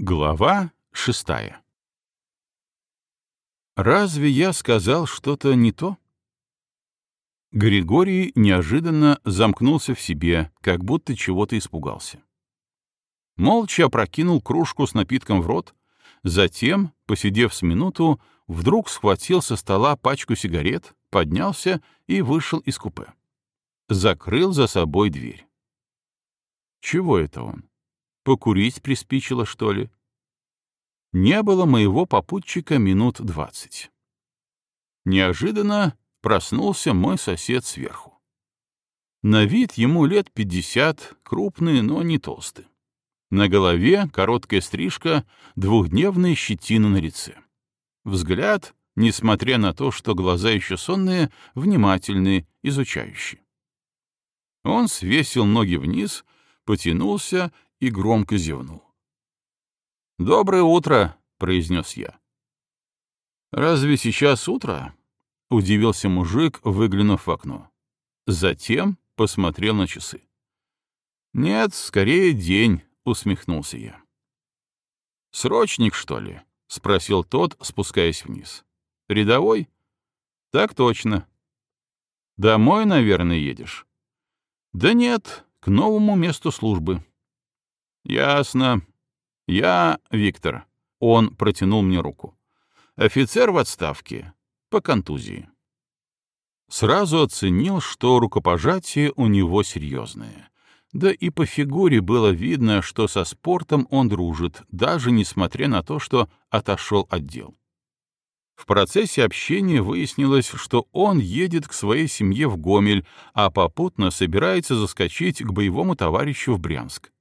Глава шестая Разве я сказал что-то не то? Григорий неожиданно замкнулся в себе, как будто чего-то испугался. Молча опрокинул кружку с напитком в рот, затем, посидев с минуту, вдруг схватил со стола пачку сигарет, поднялся и вышел из купе. Закрыл за собой дверь. Чего это он? Покурить приспичило, что ли? Не было моего попутчика минут двадцать. Неожиданно проснулся мой сосед сверху. На вид ему лет пятьдесят, крупный, но не толстый. На голове короткая стрижка, двухдневная щетина на лице. Взгляд, несмотря на то, что глаза еще сонные, внимательный, изучающий. Он свесил ноги вниз, потянулся и громко зевнул. «Доброе утро», — произнес я. «Разве сейчас утро?» — удивился мужик, выглянув в окно. Затем посмотрел на часы. «Нет, скорее день», — усмехнулся я. «Срочник, что ли?» — спросил тот, спускаясь вниз. «Рядовой?» «Так точно». «Домой, наверное, едешь?» «Да нет, к новому месту службы». «Ясно. Я Виктор». Он протянул мне руку. «Офицер в отставке. По контузии». Сразу оценил, что рукопожатие у него серьезное. Да и по фигуре было видно, что со спортом он дружит, даже несмотря на то, что отошел от дел. В процессе общения выяснилось, что он едет к своей семье в Гомель, а попутно собирается заскочить к боевому товарищу в Брянск.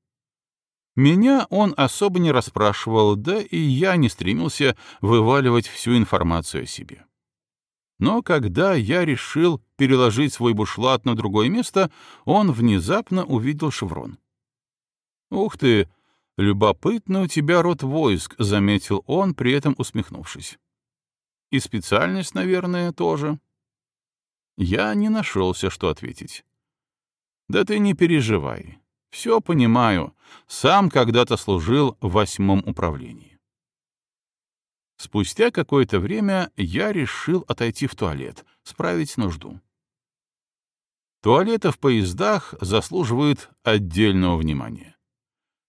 Меня он особо не расспрашивал, да и я не стремился вываливать всю информацию о себе. Но когда я решил переложить свой бушлат на другое место, он внезапно увидел шеврон. «Ух ты! Любопытно у тебя род войск», — заметил он, при этом усмехнувшись. «И специальность, наверное, тоже». Я не нашелся, что ответить. «Да ты не переживай. Все понимаю. Сам когда-то служил в восьмом управлении. Спустя какое-то время я решил отойти в туалет, справить нужду. Туалеты в поездах заслуживают отдельного внимания.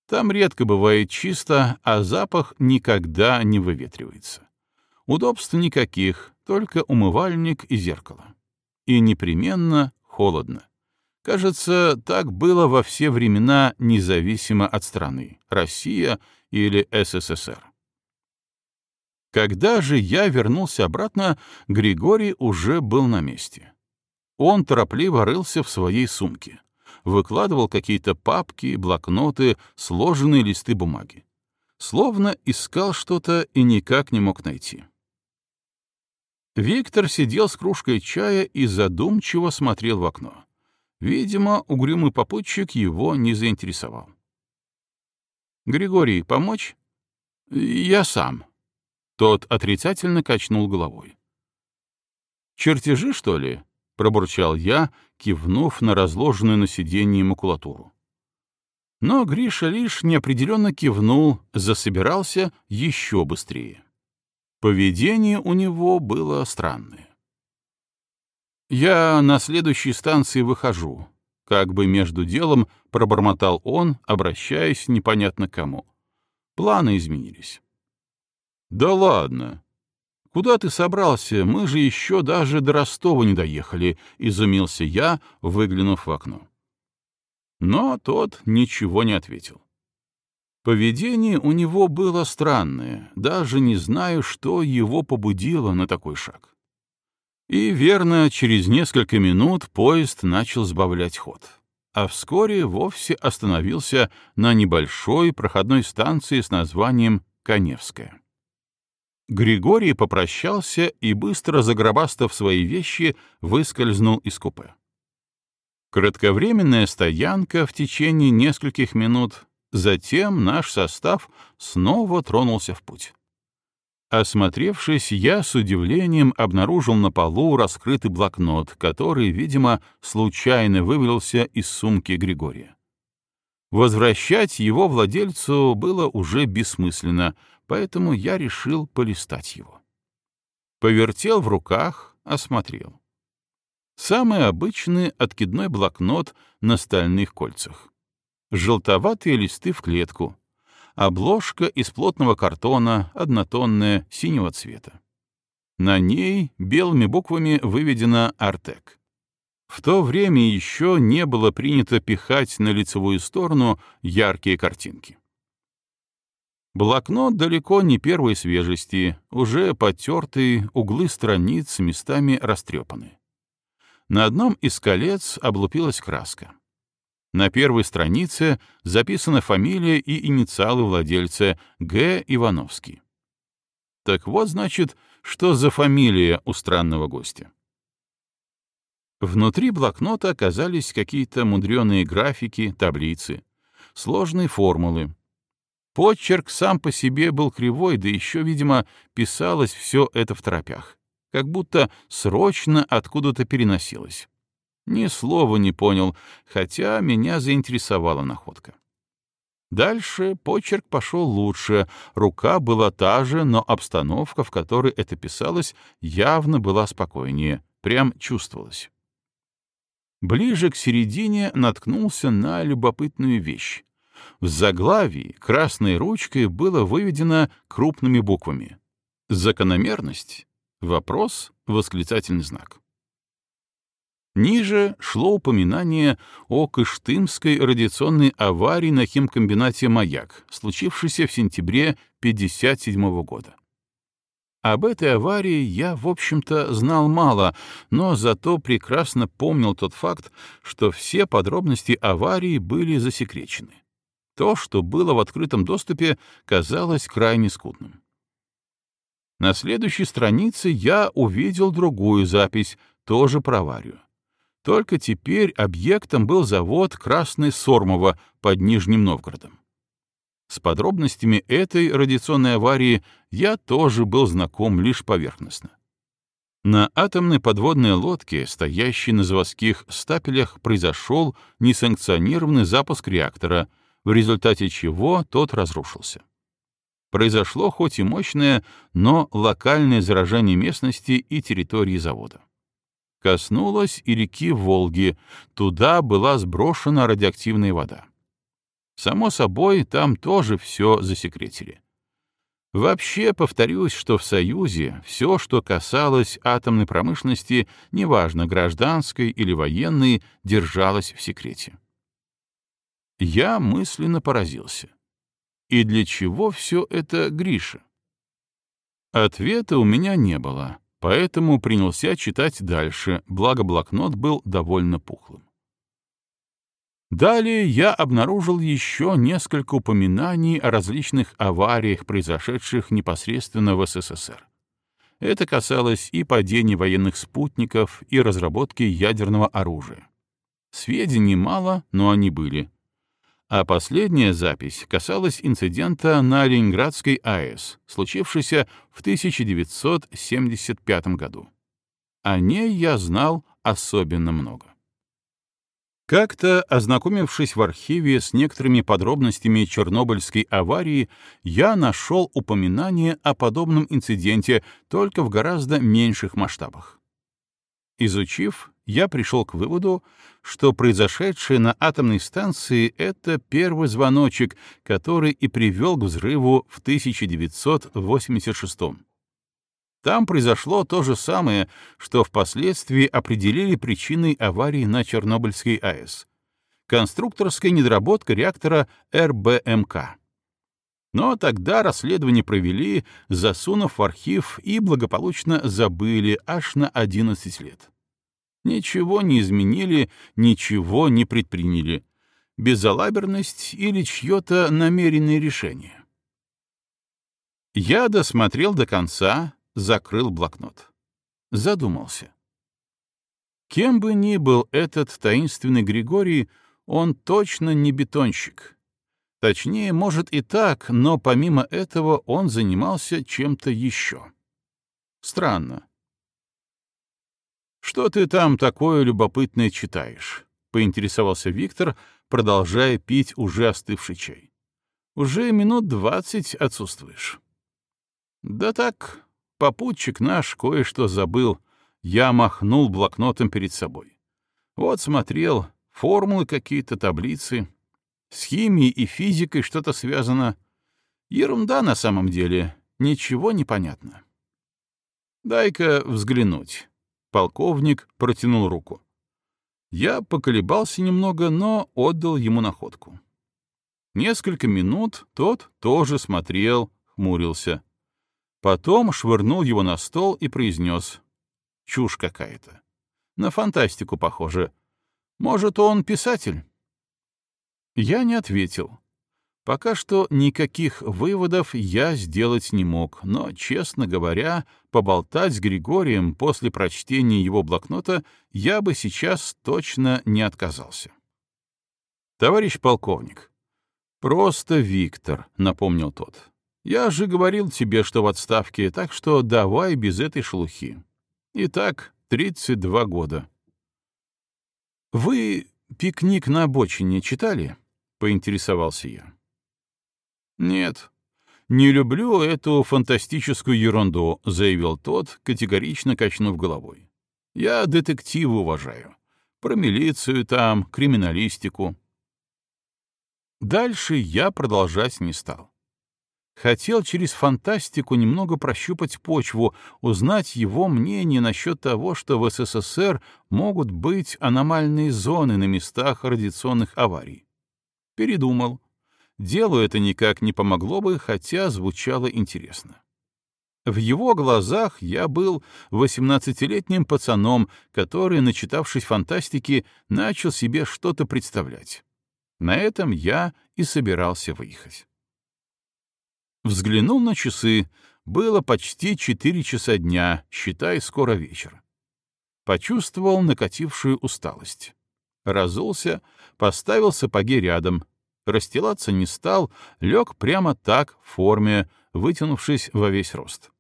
Там редко бывает чисто, а запах никогда не выветривается. Удобств никаких, только умывальник и зеркало. И непременно холодно. Кажется, так было во все времена независимо от страны, Россия или СССР. Когда же я вернулся обратно, Григорий уже был на месте. Он торопливо рылся в своей сумке, выкладывал какие-то папки, блокноты, сложенные листы бумаги. Словно искал что-то и никак не мог найти. Виктор сидел с кружкой чая и задумчиво смотрел в окно. Видимо, угрюмый попутчик его не заинтересовал. «Григорий, помочь?» «Я сам». Тот отрицательно качнул головой. «Чертежи, что ли?» — пробурчал я, кивнув на разложенную на сиденье макулатуру. Но Гриша лишь неопределенно кивнул, засобирался еще быстрее. Поведение у него было странное. «Я на следующей станции выхожу», — как бы между делом пробормотал он, обращаясь непонятно кому. Планы изменились. «Да ладно. Куда ты собрался? Мы же еще даже до Ростова не доехали», — изумился я, выглянув в окно. Но тот ничего не ответил. Поведение у него было странное, даже не знаю, что его побудило на такой шаг. И верно, через несколько минут поезд начал сбавлять ход, а вскоре вовсе остановился на небольшой проходной станции с названием Коневская. Григорий попрощался и, быстро загробастав свои вещи, выскользнул из купе. Кратковременная стоянка в течение нескольких минут, затем наш состав снова тронулся в путь. Осмотревшись, я с удивлением обнаружил на полу раскрытый блокнот, который, видимо, случайно вывалился из сумки Григория. Возвращать его владельцу было уже бессмысленно, поэтому я решил полистать его. Повертел в руках, осмотрел. Самый обычный откидной блокнот на стальных кольцах. Желтоватые листы в клетку. Обложка из плотного картона, однотонная, синего цвета. На ней белыми буквами выведено «Артек». В то время еще не было принято пихать на лицевую сторону яркие картинки. Блокнот далеко не первой свежести, уже потертый, углы страниц местами растрепаны. На одном из колец облупилась краска. На первой странице записана фамилия и инициалы владельца Г. Ивановский. Так вот, значит, что за фамилия у странного гостя. Внутри блокнота оказались какие-то мудреные графики, таблицы, сложные формулы. Почерк сам по себе был кривой, да еще, видимо, писалось все это в торопях, как будто срочно откуда-то переносилось. Ни слова не понял, хотя меня заинтересовала находка. Дальше почерк пошел лучше, рука была та же, но обстановка, в которой это писалось, явно была спокойнее, прям чувствовалась. Ближе к середине наткнулся на любопытную вещь. В заглавии красной ручкой было выведено крупными буквами. Закономерность? Вопрос? Восклицательный знак. Ниже шло упоминание о Кыштымской радиационной аварии на химкомбинате «Маяк», случившейся в сентябре 1957 года. Об этой аварии я, в общем-то, знал мало, но зато прекрасно помнил тот факт, что все подробности аварии были засекречены. То, что было в открытом доступе, казалось крайне скудным. На следующей странице я увидел другую запись, тоже про аварию. Только теперь объектом был завод «Красный Сормово» под Нижним Новгородом. С подробностями этой радиационной аварии я тоже был знаком лишь поверхностно. На атомной подводной лодке, стоящей на заводских стапелях, произошел несанкционированный запуск реактора, в результате чего тот разрушился. Произошло хоть и мощное, но локальное заражение местности и территории завода. Коснулось и реки Волги, туда была сброшена радиоактивная вода. Само собой, там тоже все засекретили. Вообще, повторюсь, что в Союзе все, что касалось атомной промышленности, неважно, гражданской или военной, держалось в секрете. Я мысленно поразился. И для чего все это Гриша? Ответа у меня не было, поэтому принялся читать дальше, благо блокнот был довольно пухлым. Далее я обнаружил еще несколько упоминаний о различных авариях, произошедших непосредственно в СССР. Это касалось и падения военных спутников, и разработки ядерного оружия. Сведений мало, но они были. А последняя запись касалась инцидента на Ленинградской АЭС, случившейся в 1975 году. О ней я знал особенно много. Как-то, ознакомившись в архиве с некоторыми подробностями Чернобыльской аварии, я нашел упоминание о подобном инциденте только в гораздо меньших масштабах. Изучив, я пришел к выводу, что произошедшее на атомной станции — это первый звоночек, который и привел к взрыву в 1986 -м. Там произошло то же самое, что впоследствии определили причиной аварии на Чернобыльской АЭС. Конструкторская недоработка реактора РБМК. Но тогда расследование провели, засунув в архив и благополучно забыли аж на 11 лет. Ничего не изменили, ничего не предприняли. Безалаберность или чье-то намеренное решение. Я досмотрел до конца, закрыл блокнот. Задумался. Кем бы ни был этот таинственный Григорий, он точно не бетонщик. Точнее, может и так, но помимо этого он занимался чем-то еще. Странно. «Что ты там такое любопытное читаешь?» — поинтересовался Виктор, продолжая пить уже остывший чай. «Уже минут двадцать отсутствуешь». «Да так, попутчик наш кое-что забыл». Я махнул блокнотом перед собой. Вот смотрел, формулы какие-то, таблицы. С химией и физикой что-то связано. Ерунда на самом деле, ничего не понятно. «Дай-ка взглянуть». Полковник протянул руку. Я поколебался немного, но отдал ему находку. Несколько минут тот тоже смотрел, хмурился. Потом швырнул его на стол и произнес. Чушь какая-то. На фантастику похоже. Может, он писатель? Я не ответил. Пока что никаких выводов я сделать не мог, но, честно говоря, поболтать с Григорием после прочтения его блокнота я бы сейчас точно не отказался. «Товарищ полковник». «Просто Виктор», — напомнил тот. «Я же говорил тебе, что в отставке, так что давай без этой шелухи. Итак, 32 года». «Вы «Пикник на обочине» читали?» — поинтересовался я. «Нет, не люблю эту фантастическую ерунду», — заявил тот, категорично качнув головой. «Я детективы уважаю. Про милицию там, криминалистику». Дальше я продолжать не стал. Хотел через фантастику немного прощупать почву, узнать его мнение насчет того, что в СССР могут быть аномальные зоны на местах радиационных аварий. Передумал. Делу это никак не помогло бы, хотя звучало интересно. В его глазах я был восемнадцатилетним пацаном, который, начитавшись фантастики, начал себе что-то представлять. На этом я и собирался выехать. Взглянул на часы. Было почти четыре часа дня, считай, скоро вечер. Почувствовал накатившую усталость. Разулся, поставил сапоги рядом. Расстилаться не стал, лег прямо так, в форме, вытянувшись во весь рост.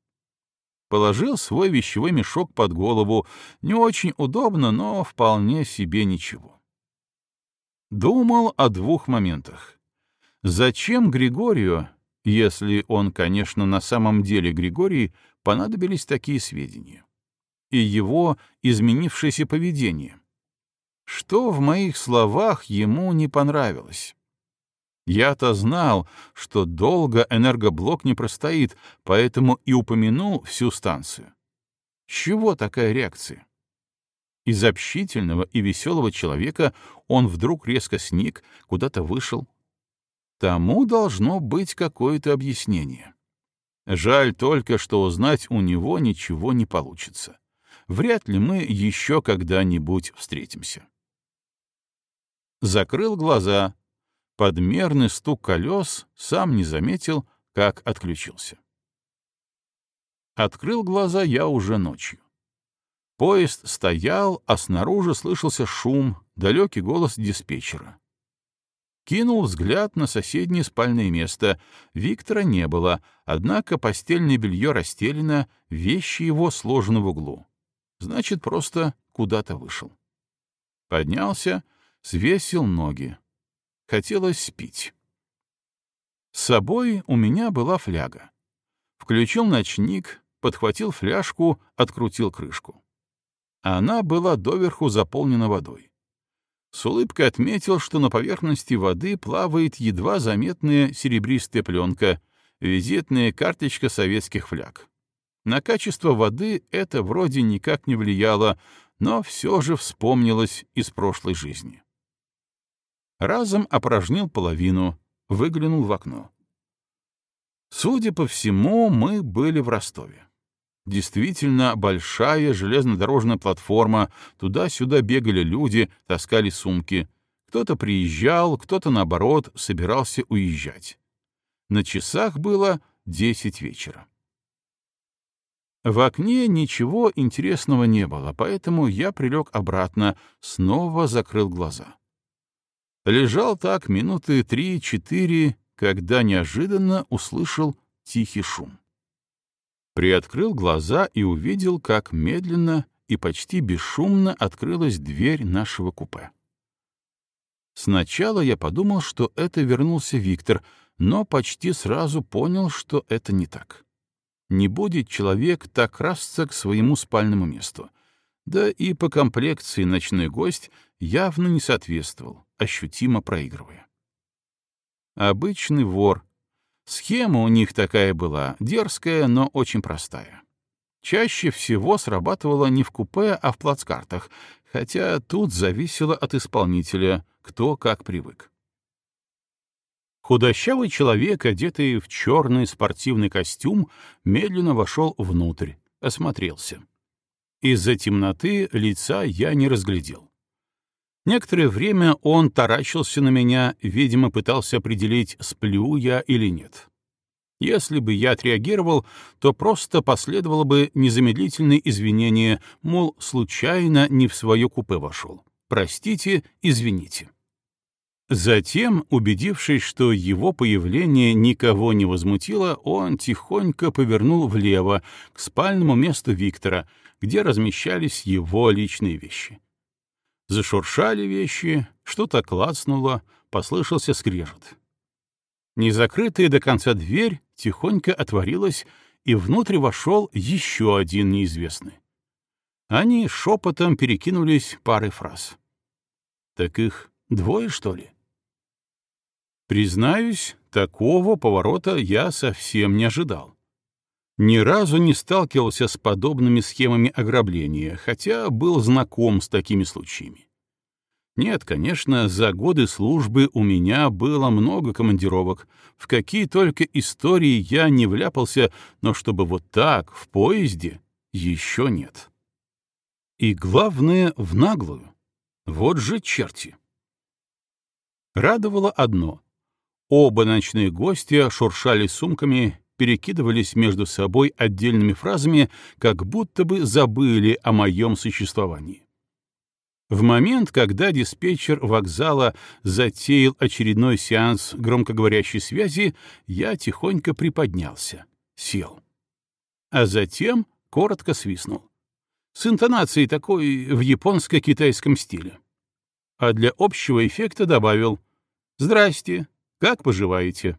Положил свой вещевой мешок под голову. Не очень удобно, но вполне себе ничего. Думал о двух моментах. Зачем Григорию, если он, конечно, на самом деле Григорий, понадобились такие сведения. И его изменившееся поведение. Что в моих словах ему не понравилось? Я-то знал, что долго энергоблок не простоит, поэтому и упомянул всю станцию. Чего такая реакция? Из общительного и веселого человека он вдруг резко сник, куда-то вышел, Тому должно быть какое-то объяснение. Жаль только, что узнать у него ничего не получится. Вряд ли мы еще когда-нибудь встретимся. Закрыл глаза. Подмерный стук колес сам не заметил, как отключился. Открыл глаза я уже ночью. Поезд стоял, а снаружи слышался шум, далекий голос диспетчера. Кинул взгляд на соседнее спальное место. Виктора не было, однако постельное белье расстелено, вещи его сложены в углу. Значит, просто куда-то вышел. Поднялся, свесил ноги. Хотелось пить. С собой у меня была фляга. Включил ночник, подхватил фляжку, открутил крышку. Она была доверху заполнена водой. С улыбкой отметил, что на поверхности воды плавает едва заметная серебристая пленка, визитная карточка советских фляг. На качество воды это вроде никак не влияло, но все же вспомнилось из прошлой жизни. Разом опорожнил половину, выглянул в окно. Судя по всему, мы были в Ростове. Действительно большая железнодорожная платформа, туда-сюда бегали люди, таскали сумки. Кто-то приезжал, кто-то, наоборот, собирался уезжать. На часах было десять вечера. В окне ничего интересного не было, поэтому я прилег обратно, снова закрыл глаза. Лежал так минуты три-четыре, когда неожиданно услышал тихий шум приоткрыл глаза и увидел, как медленно и почти бесшумно открылась дверь нашего купе. Сначала я подумал, что это вернулся Виктор, но почти сразу понял, что это не так. Не будет человек так красться к своему спальному месту. Да и по комплекции ночной гость явно не соответствовал, ощутимо проигрывая. Обычный вор. Схема у них такая была, дерзкая, но очень простая. Чаще всего срабатывала не в купе, а в плацкартах, хотя тут зависело от исполнителя, кто как привык. Худощавый человек, одетый в черный спортивный костюм, медленно вошел внутрь, осмотрелся. Из-за темноты лица я не разглядел. Некоторое время он таращился на меня, видимо, пытался определить, сплю я или нет. Если бы я отреагировал, то просто последовало бы незамедлительное извинение, мол, случайно не в свое купе вошел. Простите, извините. Затем, убедившись, что его появление никого не возмутило, он тихонько повернул влево, к спальному месту Виктора, где размещались его личные вещи. Зашуршали вещи, что-то клацнуло, послышался скрежет. Незакрытая до конца дверь тихонько отворилась, и внутрь вошел еще один неизвестный. Они шепотом перекинулись парой фраз. «Так их двое, что ли?» Признаюсь, такого поворота я совсем не ожидал. Ни разу не сталкивался с подобными схемами ограбления, хотя был знаком с такими случаями. Нет, конечно, за годы службы у меня было много командировок, в какие только истории я не вляпался, но чтобы вот так, в поезде, еще нет. И главное, в наглую. Вот же черти. Радовало одно — Оба ночные гостя шуршали сумками, перекидывались между собой отдельными фразами, как будто бы забыли о моем существовании. В момент, когда диспетчер вокзала затеял очередной сеанс громкоговорящей связи, я тихонько приподнялся, сел. А затем коротко свистнул. С интонацией такой в японско-китайском стиле. А для общего эффекта добавил «Здрасте, как поживаете?»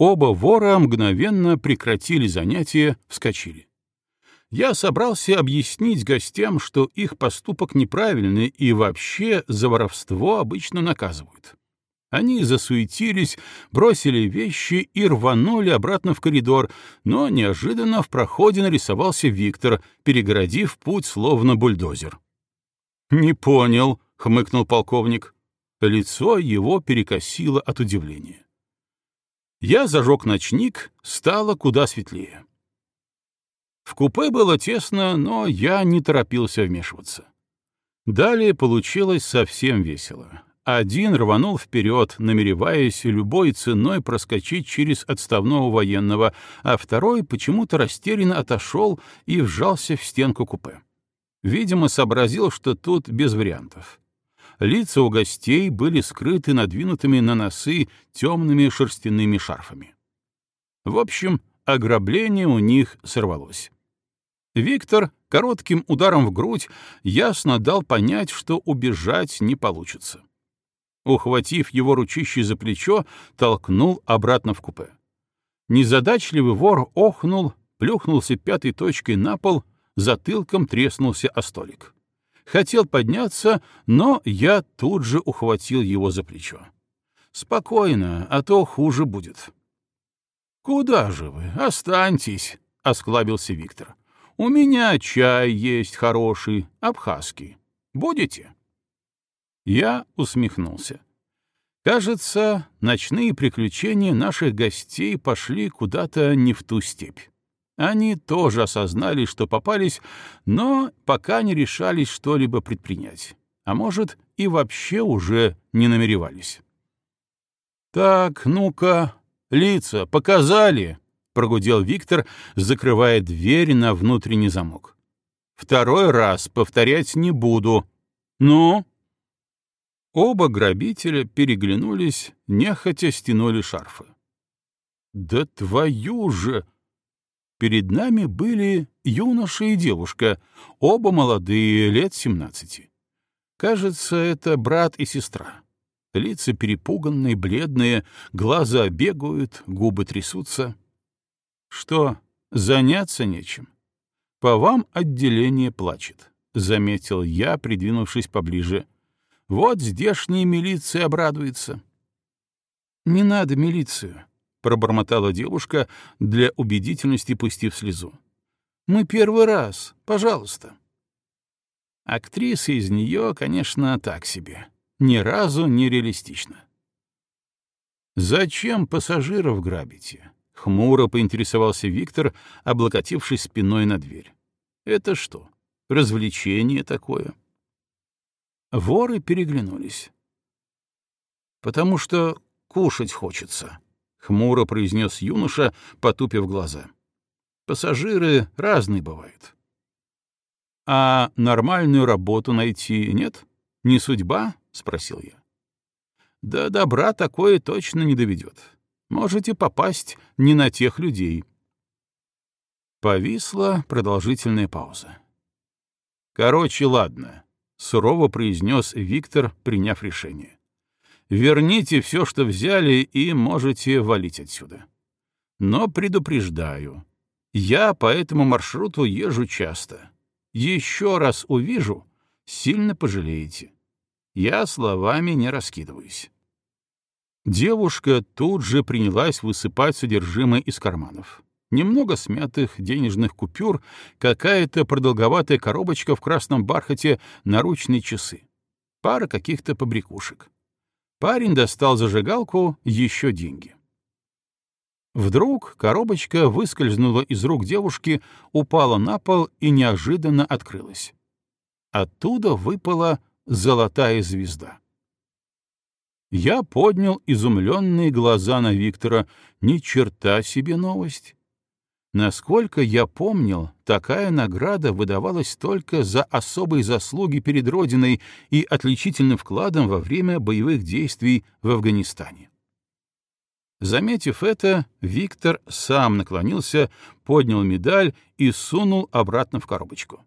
Оба вора мгновенно прекратили занятие, вскочили. Я собрался объяснить гостям, что их поступок неправильный и вообще за воровство обычно наказывают. Они засуетились, бросили вещи и рванули обратно в коридор, но неожиданно в проходе нарисовался Виктор, перегородив путь словно бульдозер. «Не понял», — хмыкнул полковник. Лицо его перекосило от удивления. Я зажег ночник, стало куда светлее. В купе было тесно, но я не торопился вмешиваться. Далее получилось совсем весело. Один рванул вперед, намереваясь любой ценой проскочить через отставного военного, а второй почему-то растерянно отошел и вжался в стенку купе. Видимо, сообразил, что тут без вариантов. Лица у гостей были скрыты надвинутыми на носы темными шерстяными шарфами. В общем, ограбление у них сорвалось. Виктор коротким ударом в грудь ясно дал понять, что убежать не получится. Ухватив его ручище за плечо, толкнул обратно в купе. Незадачливый вор охнул, плюхнулся пятой точкой на пол, затылком треснулся о столик. Хотел подняться, но я тут же ухватил его за плечо. «Спокойно, а то хуже будет». «Куда же вы? Останьтесь», — осклабился Виктор. «У меня чай есть хороший, абхазский. Будете?» Я усмехнулся. Кажется, ночные приключения наших гостей пошли куда-то не в ту степь. Они тоже осознали, что попались, но пока не решались что-либо предпринять. А может, и вообще уже не намеревались. «Так, ну-ка, лица показали!» — прогудел Виктор, закрывая дверь на внутренний замок. «Второй раз повторять не буду. Ну?» Оба грабителя переглянулись, нехотя стянули шарфы. «Да твою же!» Перед нами были юноша и девушка, оба молодые, лет семнадцати. Кажется, это брат и сестра. Лица перепуганные, бледные, глаза бегают, губы трясутся. Что, заняться нечем? По вам отделение плачет, — заметил я, придвинувшись поближе. Вот здешняя милиция обрадуется. Не надо милицию, — пробормотала девушка, для убедительности пустив слезу. Мы первый раз, пожалуйста. Актриса из нее, конечно, так себе. Ни разу не реалистично. «Зачем пассажиров грабите?» — хмуро поинтересовался Виктор, облокотившись спиной на дверь. «Это что, развлечение такое?» Воры переглянулись. «Потому что кушать хочется», — хмуро произнес юноша, потупив глаза. «Пассажиры разные бывают. А нормальную работу найти нет? Не судьба? спросил я. Да добра такое точно не доведет. Можете попасть не на тех людей. Повисла продолжительная пауза. Короче, ладно, сурово произнес Виктор, приняв решение. Верните все, что взяли, и можете валить отсюда. Но предупреждаю, я по этому маршруту езжу часто еще раз увижу, сильно пожалеете. Я словами не раскидываюсь. Девушка тут же принялась высыпать содержимое из карманов. Немного смятых денежных купюр, какая-то продолговатая коробочка в красном бархате, наручные часы. Пара каких-то побрякушек. Парень достал зажигалку, еще деньги. Вдруг коробочка выскользнула из рук девушки, упала на пол и неожиданно открылась. Оттуда выпала золотая звезда. Я поднял изумленные глаза на Виктора. Ни черта себе новость. Насколько я помнил, такая награда выдавалась только за особые заслуги перед Родиной и отличительным вкладом во время боевых действий в Афганистане. Заметив это, Виктор сам наклонился, поднял медаль и сунул обратно в коробочку.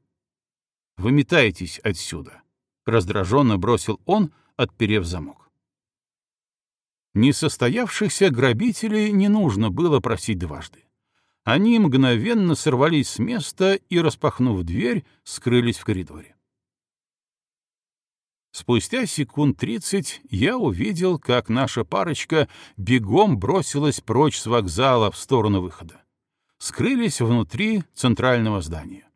«Выметайтесь отсюда», — раздраженно бросил он, отперев замок. Несостоявшихся грабителей не нужно было просить дважды. Они мгновенно сорвались с места и, распахнув дверь, скрылись в коридоре. Спустя секунд тридцать я увидел, как наша парочка бегом бросилась прочь с вокзала в сторону выхода. Скрылись внутри центрального здания.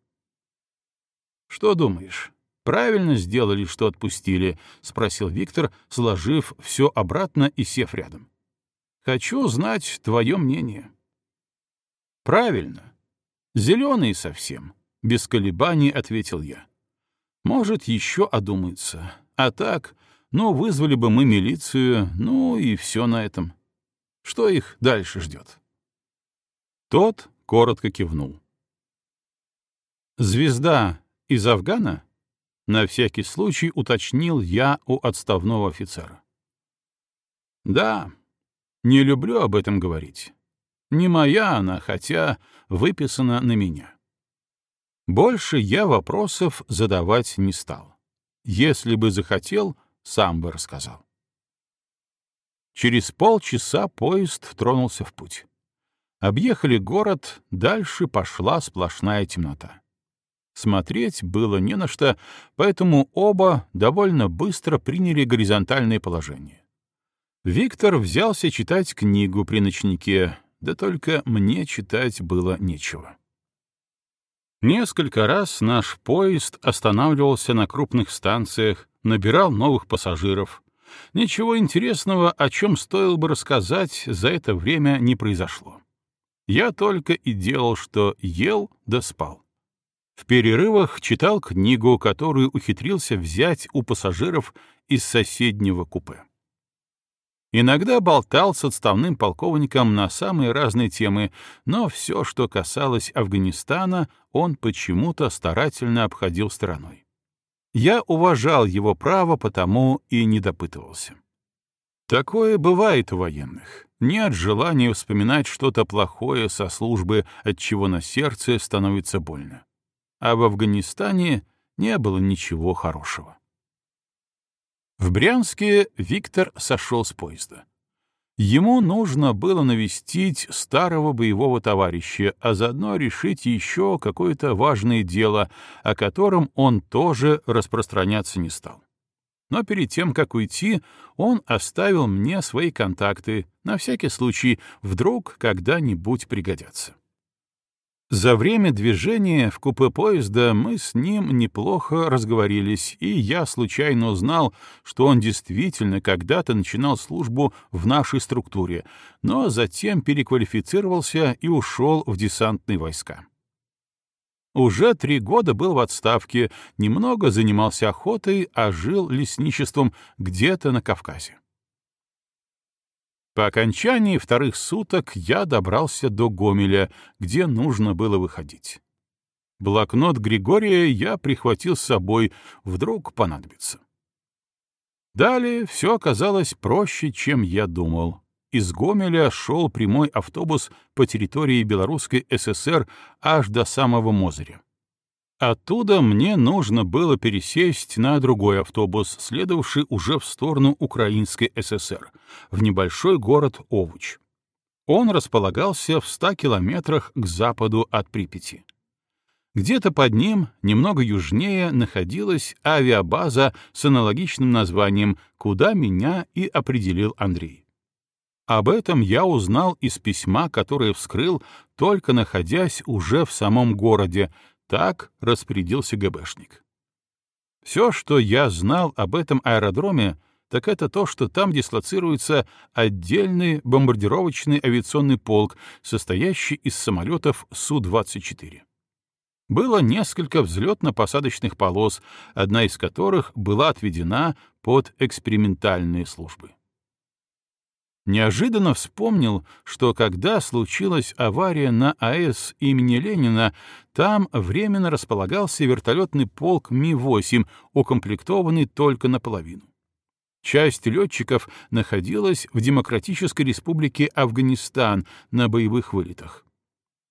«Что думаешь, правильно сделали, что отпустили?» — спросил Виктор, сложив все обратно и сев рядом. «Хочу знать твое мнение». «Правильно. Зеленый совсем», — без колебаний ответил я. «Может, еще одумается. А так, ну, вызвали бы мы милицию, ну и все на этом. Что их дальше ждет? Тот коротко кивнул. «Звезда из Афгана?» — на всякий случай уточнил я у отставного офицера. «Да, не люблю об этом говорить. Не моя она, хотя выписана на меня. Больше я вопросов задавать не стал. Если бы захотел, сам бы рассказал. Через полчаса поезд тронулся в путь. Объехали город, дальше пошла сплошная темнота. Смотреть было не на что, поэтому оба довольно быстро приняли горизонтальное положение. Виктор взялся читать книгу при ночнике, да только мне читать было нечего. Несколько раз наш поезд останавливался на крупных станциях, набирал новых пассажиров. Ничего интересного, о чем стоило бы рассказать, за это время не произошло. Я только и делал, что ел да спал. В перерывах читал книгу, которую ухитрился взять у пассажиров из соседнего купе. Иногда болтал с отставным полковником на самые разные темы, но все, что касалось Афганистана, он почему-то старательно обходил стороной. Я уважал его право, потому и не допытывался. Такое бывает у военных. Нет желания вспоминать что-то плохое со службы, от чего на сердце становится больно. А в Афганистане не было ничего хорошего. В Брянске Виктор сошел с поезда. Ему нужно было навестить старого боевого товарища, а заодно решить еще какое-то важное дело, о котором он тоже распространяться не стал. Но перед тем, как уйти, он оставил мне свои контакты, на всякий случай, вдруг когда-нибудь пригодятся. За время движения в купе поезда мы с ним неплохо разговорились, и я случайно узнал, что он действительно когда-то начинал службу в нашей структуре, но затем переквалифицировался и ушел в десантные войска. Уже три года был в отставке, немного занимался охотой, а жил лесничеством где-то на Кавказе. По окончании вторых суток я добрался до Гомеля, где нужно было выходить. Блокнот Григория я прихватил с собой, вдруг понадобится. Далее все оказалось проще, чем я думал. Из Гомеля шел прямой автобус по территории Белорусской ССР аж до самого Мозыря. Оттуда мне нужно было пересесть на другой автобус, следовавший уже в сторону Украинской ССР, в небольшой город Овуч. Он располагался в ста километрах к западу от Припяти. Где-то под ним, немного южнее, находилась авиабаза с аналогичным названием, куда меня и определил Андрей. Об этом я узнал из письма, которое вскрыл, только находясь уже в самом городе, так распорядился ГБшник. Все, что я знал об этом аэродроме, так это то, что там дислоцируется отдельный бомбардировочный авиационный полк, состоящий из самолетов Су-24. Было несколько взлетно-посадочных полос, одна из которых была отведена под экспериментальные службы. Неожиданно вспомнил, что когда случилась авария на АЭС имени Ленина, там временно располагался вертолетный полк Ми-8, укомплектованный только наполовину. Часть летчиков находилась в Демократической Республике Афганистан на боевых вылетах.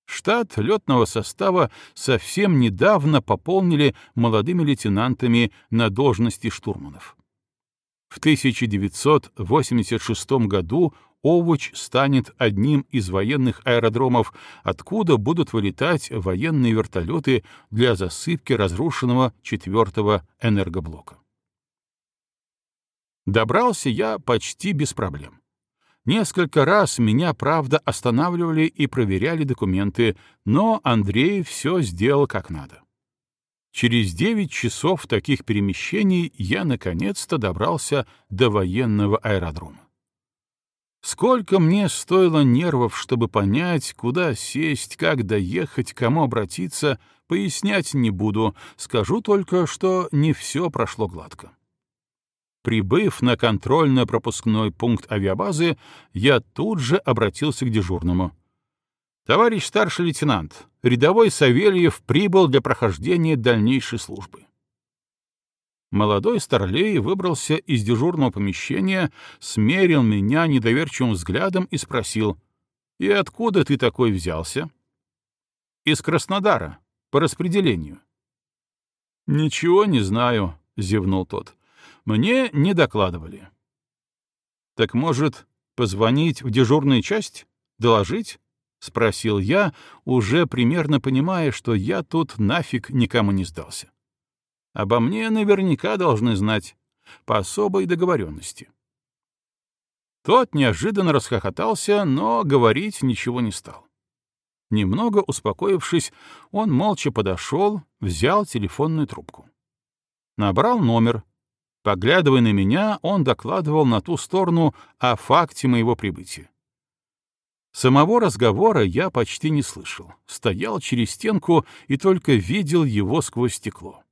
Штат летного состава совсем недавно пополнили молодыми лейтенантами на должности штурманов. В 1986 году Овуч станет одним из военных аэродромов, откуда будут вылетать военные вертолеты для засыпки разрушенного четвертого энергоблока. Добрался я почти без проблем. Несколько раз меня, правда, останавливали и проверяли документы, но Андрей все сделал как надо. Через девять часов таких перемещений я наконец-то добрался до военного аэродрома. Сколько мне стоило нервов, чтобы понять, куда сесть, как доехать, кому обратиться, пояснять не буду, скажу только, что не все прошло гладко. Прибыв на контрольно-пропускной пункт авиабазы, я тут же обратился к дежурному — Товарищ старший лейтенант, рядовой Савельев прибыл для прохождения дальнейшей службы. Молодой старлей выбрался из дежурного помещения, смерил меня недоверчивым взглядом и спросил, «И откуда ты такой взялся?» «Из Краснодара, по распределению». «Ничего не знаю», — зевнул тот. «Мне не докладывали». «Так, может, позвонить в дежурную часть? Доложить?» — спросил я, уже примерно понимая, что я тут нафиг никому не сдался. Обо мне наверняка должны знать, по особой договоренности. Тот неожиданно расхохотался, но говорить ничего не стал. Немного успокоившись, он молча подошел, взял телефонную трубку. Набрал номер. Поглядывая на меня, он докладывал на ту сторону о факте моего прибытия. Самого разговора я почти не слышал, стоял через стенку и только видел его сквозь стекло.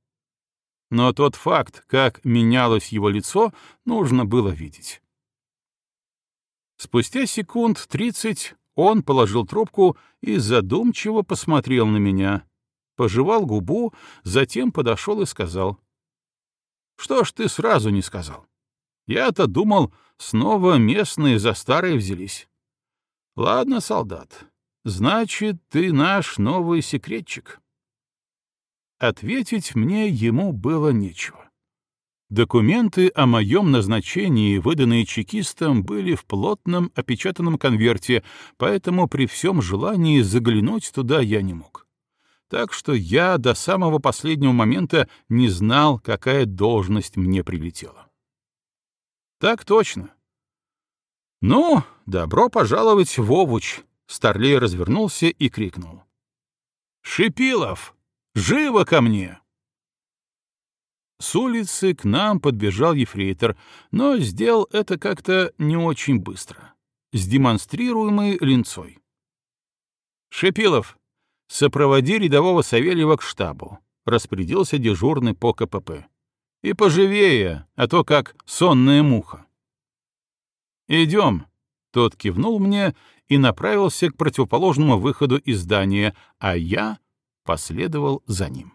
Но тот факт, как менялось его лицо, нужно было видеть. Спустя секунд тридцать он положил трубку и задумчиво посмотрел на меня, пожевал губу, затем подошел и сказал. «Что ж ты сразу не сказал? Я-то думал, снова местные за старое взялись». Ладно, солдат, значит, ты наш новый секретчик. Ответить мне ему было нечего. Документы о моем назначении, выданные чекистам, были в плотном опечатанном конверте, поэтому при всем желании заглянуть туда я не мог. Так что я до самого последнего момента не знал, какая должность мне прилетела. Так точно. Ну, добро пожаловать в Овуч. Старлей развернулся и крикнул. «Шипилов! Живо ко мне!» С улицы к нам подбежал ефрейтор, но сделал это как-то не очень быстро, с демонстрируемой линцой. «Шипилов, сопроводи рядового Савельева к штабу», — распорядился дежурный по КПП. «И поживее, а то как сонная муха». «Идем», — тот кивнул мне и направился к противоположному выходу из здания, а я последовал за ним.